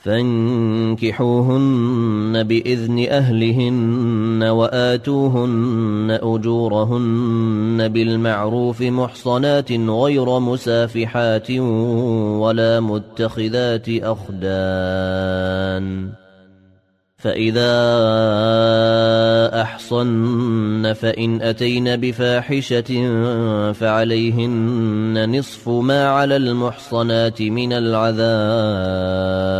فانكحوهن بإذن أهلهن وآتوهن أجورهن بالمعروف محصنات غير مسافحات ولا متخذات أخدان. فإذا أحصن فإن أتين بفاحشة فعليهن نصف ما على المحصنات من العذاب.